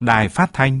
Đài Phát thanh